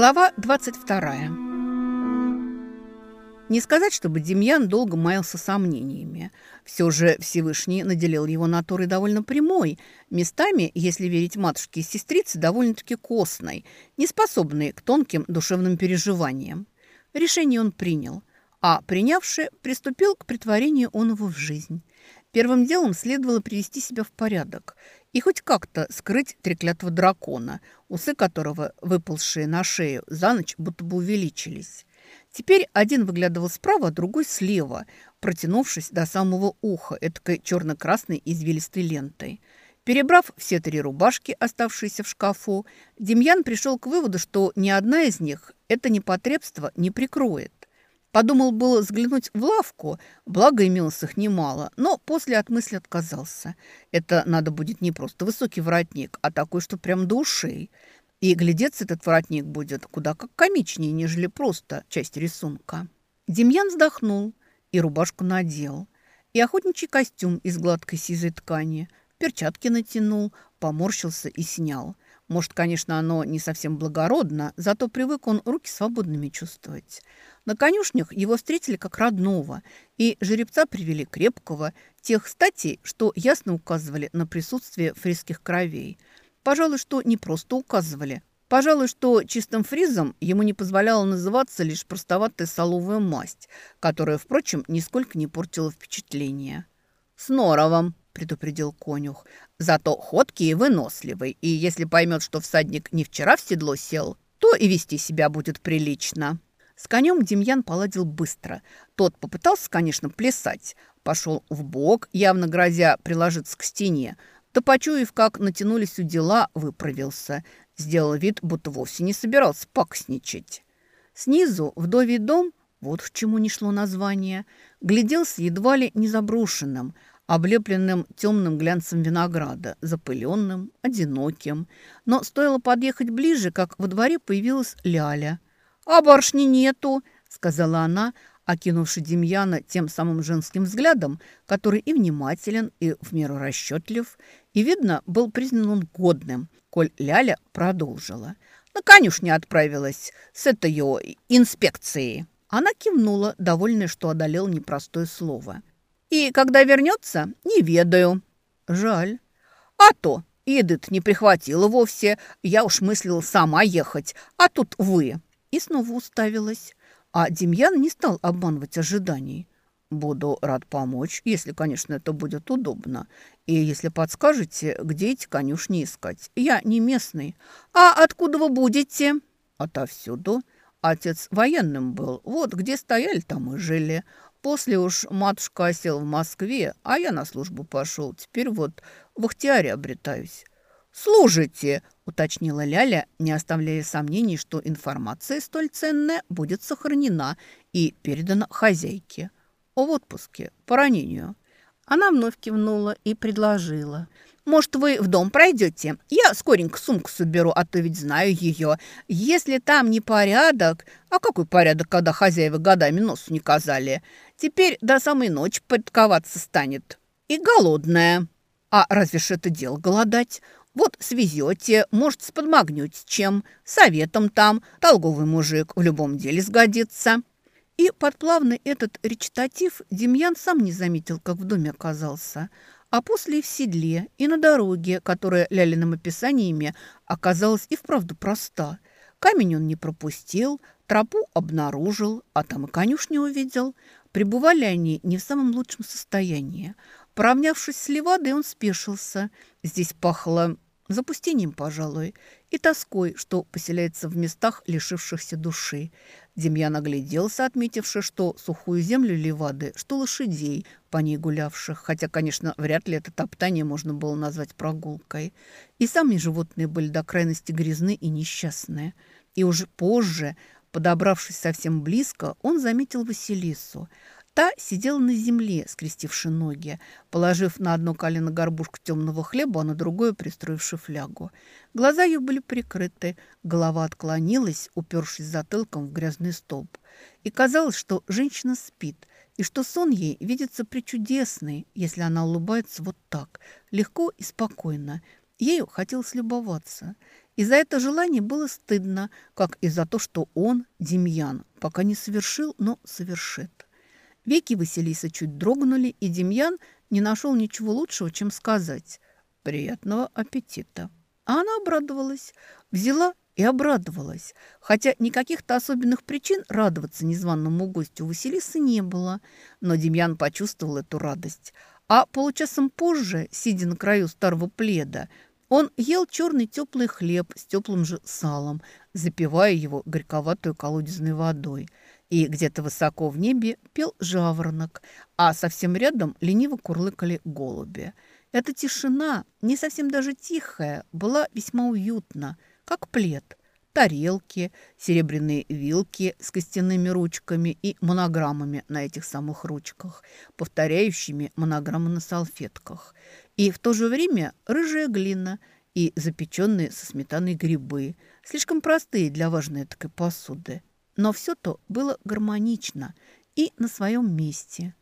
Глава 22. Не сказать, чтобы Демьян долго маялся сомнениями. Все же Всевышний наделил его натурой довольно прямой, местами, если верить матушке и сестрице, довольно-таки костной, неспособной к тонким душевным переживаниям. Решение он принял, а принявший приступил к притворению оного в жизнь. Первым делом следовало привести себя в порядок и хоть как-то скрыть треклятого дракона, усы которого, выползшие на шею, за ночь будто бы увеличились. Теперь один выглядывал справа, а другой слева, протянувшись до самого уха этой черно-красной извилистой лентой. Перебрав все три рубашки, оставшиеся в шкафу, Демьян пришел к выводу, что ни одна из них это непотребство не прикроет. Подумал было взглянуть в лавку, благо имелось их немало, но после от мысли отказался. Это надо будет не просто высокий воротник, а такой, что прям до ушей. И глядеться этот воротник будет куда как комичнее, нежели просто часть рисунка. Демьян вздохнул и рубашку надел. И охотничий костюм из гладкой сизой ткани. Перчатки натянул, поморщился и снял. Может, конечно, оно не совсем благородно, зато привык он руки свободными чувствовать. На конюшнях его встретили как родного, и жеребца привели крепкого, тех статей, что ясно указывали на присутствие фризских кровей. Пожалуй, что не просто указывали. Пожалуй, что чистым фризом ему не позволяла называться лишь простоватая соловая масть, которая, впрочем, нисколько не портила впечатление. «С норовом», – предупредил конюх. «Зато ходкий и выносливый, и если поймет, что всадник не вчера в седло сел, то и вести себя будет прилично». С конем Демьян поладил быстро. Тот попытался, конечно, плясать. Пошел в бок, явно грозя приложиться к стене. Да, почуяв, как натянулись у дела, выправился. Сделал вид, будто вовсе не собирался паксничать. Снизу вдовий дом, вот к чему не шло название, гляделся едва ли не заброшенным – облепленным темным глянцем винограда, запыленным, одиноким. Но стоило подъехать ближе, как во дворе появилась Ляля. «А барышни нету», — сказала она, окинувши Демьяна тем самым женским взглядом, который и внимателен, и в меру расчетлив, и, видно, был признан он годным, коль Ляля продолжила. «На конюшне отправилась с этой инспекцией». Она кивнула, довольная, что одолел непростое слово. И когда вернется, не ведаю. Жаль. А то, еды не прихватила вовсе. Я уж мыслила сама ехать, а тут вы. И снова уставилась. А Демьян не стал обманывать ожиданий. Буду рад помочь, если, конечно, это будет удобно. И если подскажете, где эти конюшни искать. Я не местный. А откуда вы будете? Отовсюду. Отец военным был. Вот где стояли, там и жили. После уж матушка осел в Москве, а я на службу пошел. Теперь вот в Ахтиаре обретаюсь. «Служите!» – уточнила Ляля, не оставляя сомнений, что информация столь ценная будет сохранена и передана хозяйке. В отпуске, по ранению. Она вновь кивнула и предложила – может, вы в дом пройдете? Я скоренько сумку соберу, а то ведь знаю ее. Если там не порядок... А какой порядок, когда хозяева годами носу не казали? Теперь до самой ночи подковаться станет. И голодная. А разве ж это дело голодать? Вот свезете, может, сподмогнете чем. Советом там. Толговый мужик в любом деле сгодится. И под плавный этот речитатив Демьян сам не заметил, как в доме оказался – а после и в седле, и на дороге, которая Лялиным описаниями оказалась и вправду проста. Камень он не пропустил, тропу обнаружил, а там и конюшню увидел. Пребывали они не в самом лучшем состоянии. Поравнявшись с Левадой, он спешился. Здесь пахло запустением, пожалуй, и тоской, что поселяется в местах, лишившихся души. Демьян огляделся, отметивши, что сухую землю Левады, что лошадей, по ней гулявших, хотя, конечно, вряд ли это топтание можно было назвать прогулкой. И сами животные были до крайности грязны и несчастные. И уже позже, подобравшись совсем близко, он заметил Василису – Та сидела на земле, скрестивши ноги, положив на одно колено горбушку темного хлеба, а на другое пристроивши флягу. Глаза ее были прикрыты, голова отклонилась, упершись затылком в грязный столб. И казалось, что женщина спит, и что сон ей видится причудесный, если она улыбается вот так, легко и спокойно. Ею хотелось любоваться. И за это желание было стыдно, как и за то, что он, Демьян, пока не совершил, но совершит. Веки Василиса чуть дрогнули, и Демьян не нашел ничего лучшего, чем сказать «приятного аппетита». А она обрадовалась, взяла и обрадовалась, хотя никаких-то особенных причин радоваться незваному гостю Василисы не было. Но Демьян почувствовал эту радость. А получасом позже, сидя на краю старого пледа, он ел черный теплый хлеб с теплым же салом, запивая его горьковатой колодезной водой. И где-то высоко в небе пел жаворонок, а совсем рядом лениво курлыкали голуби. Эта тишина, не совсем даже тихая, была весьма уютна – как плед. Тарелки, серебряные вилки с костяными ручками и монограммами на этих самых ручках, повторяющими монограммы на салфетках. И в то же время рыжая глина и запеченные со сметаной грибы, слишком простые для важной такой посуды. Но все то было гармонично и на своем месте.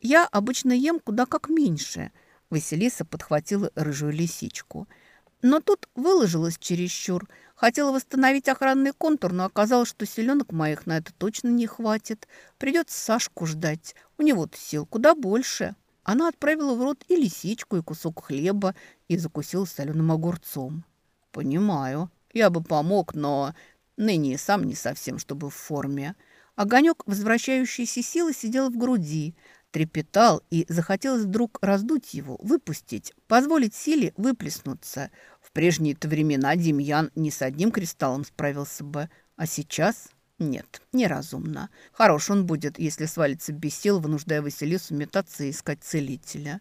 Я обычно ем куда как меньше. Василиса подхватила рыжую лисичку – но тут выложилась чересчур. Хотела восстановить охранный контур, но оказалось, что селенок моих на это точно не хватит. Придется Сашку ждать. У него-то сил куда больше. Она отправила в рот и лисичку, и кусок хлеба, и закусила соленым огурцом. «Понимаю. Я бы помог, но ныне сам не совсем, чтобы в форме». Огонек возвращающейся силы сидел в груди – трепетал, и захотелось вдруг раздуть его, выпустить, позволить силе выплеснуться. В прежние-то времена Демьян не с одним кристаллом справился бы, а сейчас нет, неразумно. Хорош он будет, если свалится без сил, вынуждая Василису метаться и искать целителя.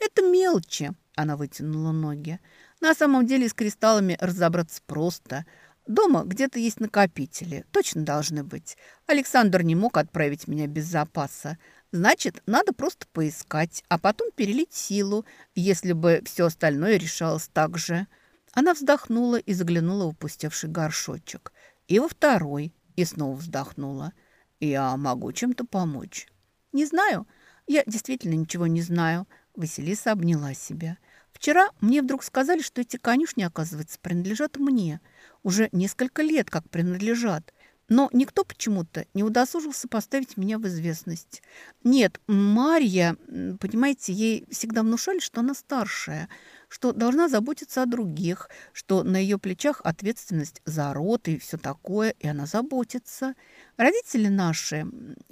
«Это мелочи», — она вытянула ноги. «На самом деле с кристаллами разобраться просто». Дома где-то есть накопители. Точно должны быть. Александр не мог отправить меня без запаса. Значит, надо просто поискать, а потом перелить силу, если бы все остальное решалось так же. Она вздохнула и заглянула в опустевший горшочек. И во второй, и снова вздохнула. «Я могу чем-то помочь?» «Не знаю. Я действительно ничего не знаю». Василиса обняла себя. «Вчера мне вдруг сказали, что эти конюшни, оказывается, принадлежат мне. Уже несколько лет как принадлежат. Но никто почему-то не удосужился поставить меня в известность. Нет, Марья, понимаете, ей всегда внушали, что она старшая, что должна заботиться о других, что на ее плечах ответственность за род и все такое, и она заботится. Родители наши,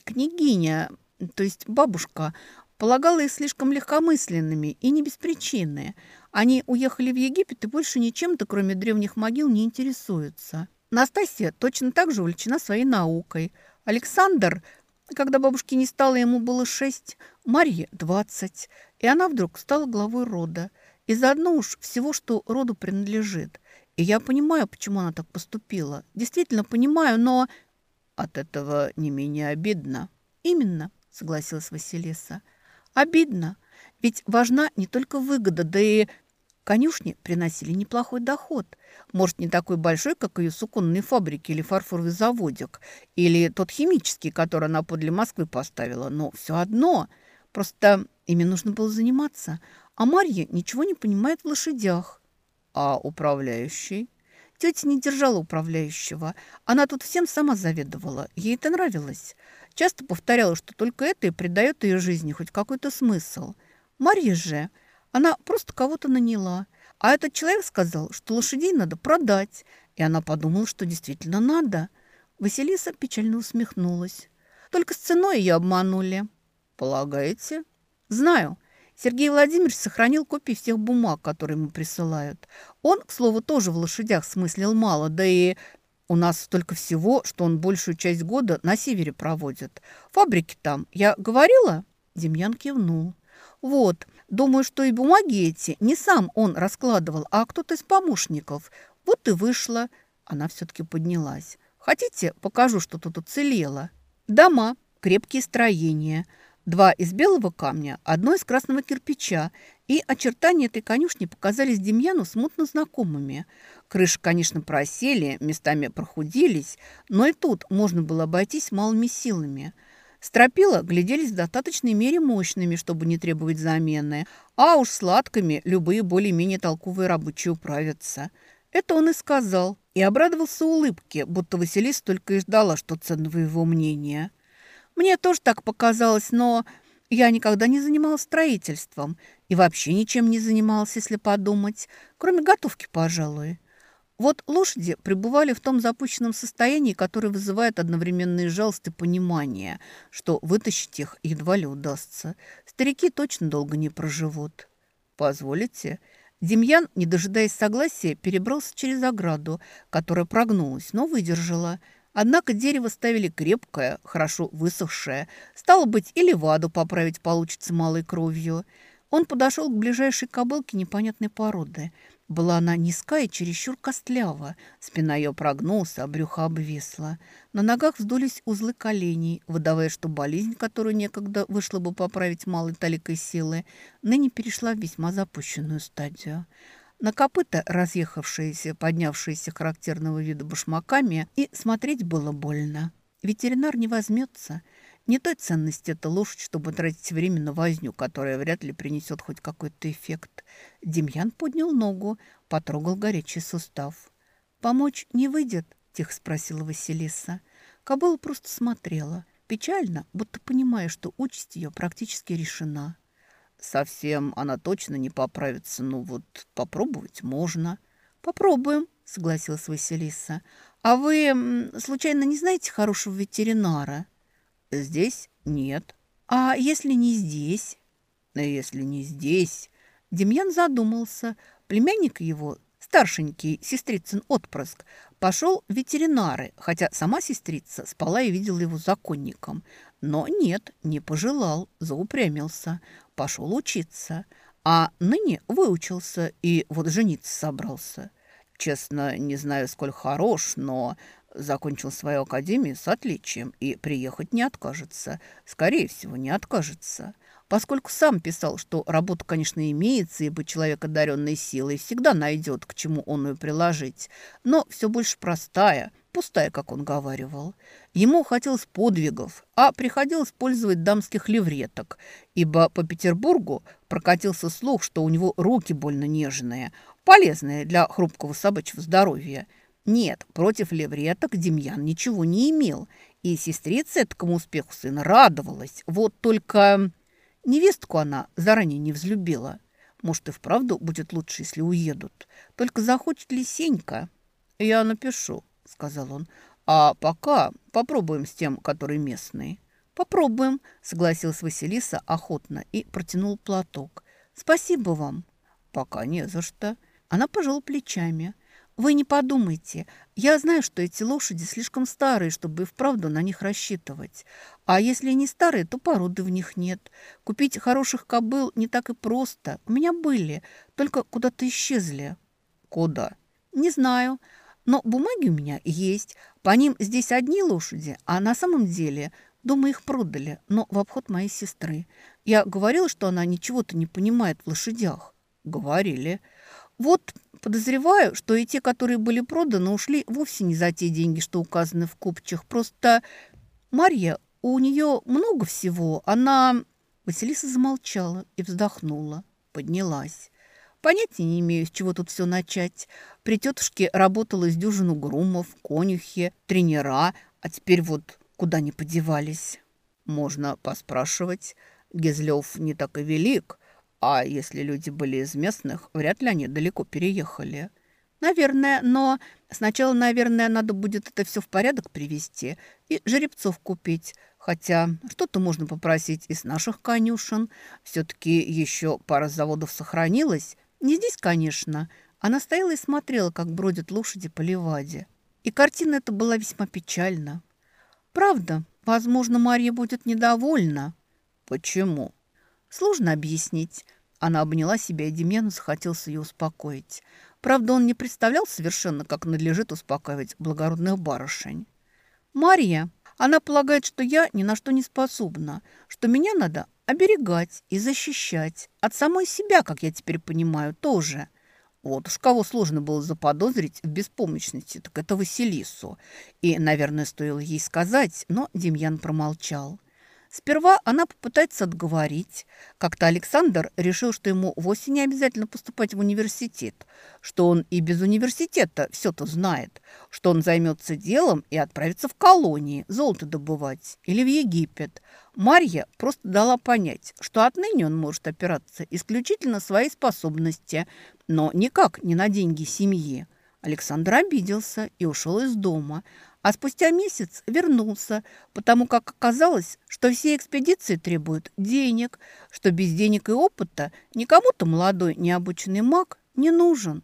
княгиня, то есть бабушка, полагала их слишком легкомысленными и не без причины. Они уехали в Египет и больше ничем-то, кроме древних могил, не интересуются. Настасья точно так же увлечена своей наукой. Александр, когда бабушки не стало, ему было шесть, Марье – двадцать. И она вдруг стала главой рода. И заодно уж всего, что роду принадлежит. И я понимаю, почему она так поступила. Действительно понимаю, но... От этого не менее обидно. Именно, согласилась Василиса. Обидно. Ведь важна не только выгода, да и Конюшни приносили неплохой доход. Может, не такой большой, как ее суконные фабрики или фарфоровый заводик, или тот химический, который она подле Москвы поставила, но все одно. Просто ими нужно было заниматься. А Марья ничего не понимает в лошадях. А управляющий? Тетя не держала управляющего. Она тут всем сама заведовала. Ей это нравилось. Часто повторяла, что только это и придает ее жизни хоть какой-то смысл. Марья же... Она просто кого-то наняла. А этот человек сказал, что лошадей надо продать. И она подумала, что действительно надо. Василиса печально усмехнулась. Только с ценой ее обманули. Полагаете? Знаю. Сергей Владимирович сохранил копии всех бумаг, которые ему присылают. Он, к слову, тоже в лошадях смыслил мало, да и у нас столько всего, что он большую часть года на севере проводит. Фабрики там. Я говорила?» Демьян кивнул. «Вот, Думаю, что и бумаги эти не сам он раскладывал, а кто-то из помощников. Вот и вышло. Она все-таки поднялась. Хотите, покажу, что тут уцелело? Дома, крепкие строения. Два из белого камня, одно из красного кирпича. И очертания этой конюшни показались Демьяну смутно знакомыми. Крыши, конечно, просели, местами прохудились, но и тут можно было обойтись малыми силами – Стропила гляделись в достаточной мере мощными, чтобы не требовать замены, а уж сладкими любые более-менее толковые рабочие управятся. Это он и сказал, и обрадовался улыбке, будто Василиса только и ждала, что ценного его мнения. Мне тоже так показалось, но я никогда не занималась строительством и вообще ничем не занималась, если подумать, кроме готовки, пожалуй. Вот лошади пребывали в том запущенном состоянии, которое вызывает одновременные жалость и понимание, что вытащить их едва ли удастся. Старики точно долго не проживут. «Позволите?» Демьян, не дожидаясь согласия, перебрался через ограду, которая прогнулась, но выдержала. Однако дерево ставили крепкое, хорошо высохшее. Стало быть, и леваду поправить получится малой кровью. Он подошел к ближайшей кобылке непонятной породы – была она низкая и чересчур костлява. Спина ее прогнулась, а брюхо обвисло. На ногах вздулись узлы коленей, выдавая, что болезнь, которую некогда вышло бы поправить малой таликой силы, ныне перешла в весьма запущенную стадию. На копыта, разъехавшиеся, поднявшиеся характерного вида башмаками, и смотреть было больно. Ветеринар не возьмется – не той ценности эта лошадь, чтобы тратить время на возню, которая вряд ли принесет хоть какой-то эффект. Демьян поднял ногу, потрогал горячий сустав. «Помочь не выйдет?» – тихо спросила Василиса. Кобыла просто смотрела, печально, будто понимая, что участь ее практически решена. «Совсем она точно не поправится, ну вот попробовать можно». «Попробуем», – согласилась Василиса. «А вы, случайно, не знаете хорошего ветеринара?» Здесь нет. А если не здесь? Если не здесь... Демьян задумался. Племянник его, старшенький сестрицын отпрыск, пошел в ветеринары, хотя сама сестрица спала и видела его законником. Но нет, не пожелал, заупрямился. Пошел учиться. А ныне выучился и вот жениться собрался. Честно, не знаю, сколь хорош, но Закончил свою академию с отличием и приехать не откажется. Скорее всего, не откажется. Поскольку сам писал, что работа, конечно, имеется, ибо человек, одаренный силой, всегда найдет, к чему он ее приложить. Но все больше простая, пустая, как он говаривал. Ему хотелось подвигов, а приходилось пользовать дамских левреток, ибо по Петербургу прокатился слух, что у него руки больно нежные, полезные для хрупкого собачьего здоровья – нет, против левреток Демьян ничего не имел, и сестрица этому успеху сына радовалась. Вот только невестку она заранее не взлюбила. Может, и вправду будет лучше, если уедут. Только захочет ли Сенька? Я напишу, сказал он. А пока попробуем с тем, который местный. Попробуем, согласилась Василиса охотно и протянул платок. Спасибо вам. Пока не за что. Она пожала плечами. Вы не подумайте. Я знаю, что эти лошади слишком старые, чтобы и вправду на них рассчитывать. А если они старые, то породы в них нет. Купить хороших кобыл не так и просто. У меня были, только куда-то исчезли. Куда? Не знаю. Но бумаги у меня есть. По ним здесь одни лошади, а на самом деле дома их продали, но в обход моей сестры. Я говорила, что она ничего-то не понимает в лошадях. Говорили. Вот Подозреваю, что и те, которые были проданы, ушли вовсе не за те деньги, что указаны в купчих. Просто Марья, у нее много всего. Она... Василиса замолчала и вздохнула, поднялась. Понятия не имею, с чего тут все начать. При тетушке работала с дюжину грумов, конюхи, тренера, а теперь вот куда не подевались. Можно поспрашивать. Гизлев не так и велик, а если люди были из местных, вряд ли они далеко переехали. Наверное, но сначала, наверное, надо будет это все в порядок привести и жеребцов купить. Хотя что-то можно попросить из наших конюшен. Все-таки еще пара заводов сохранилась. Не здесь, конечно. Она стояла и смотрела, как бродят лошади по леваде. И картина эта была весьма печальна. Правда, возможно, Марья будет недовольна. Почему? Сложно объяснить. Она обняла себя, и Демьяну захотелось ее успокоить. Правда, он не представлял совершенно, как надлежит успокаивать благородных барышень. «Мария, она полагает, что я ни на что не способна, что меня надо оберегать и защищать. От самой себя, как я теперь понимаю, тоже. Вот уж кого сложно было заподозрить в беспомощности, так это Василису. И, наверное, стоило ей сказать, но Демьян промолчал. Сперва она попытается отговорить. Как-то Александр решил, что ему вовсе не обязательно поступать в университет, что он и без университета все-то знает, что он займется делом и отправится в колонии золото добывать или в Египет. Марья просто дала понять, что отныне он может опираться исключительно на свои способности, но никак не на деньги семьи. Александр обиделся и ушел из дома, а спустя месяц вернулся, потому как оказалось, что все экспедиции требуют денег, что без денег и опыта никому-то молодой необученный маг не нужен.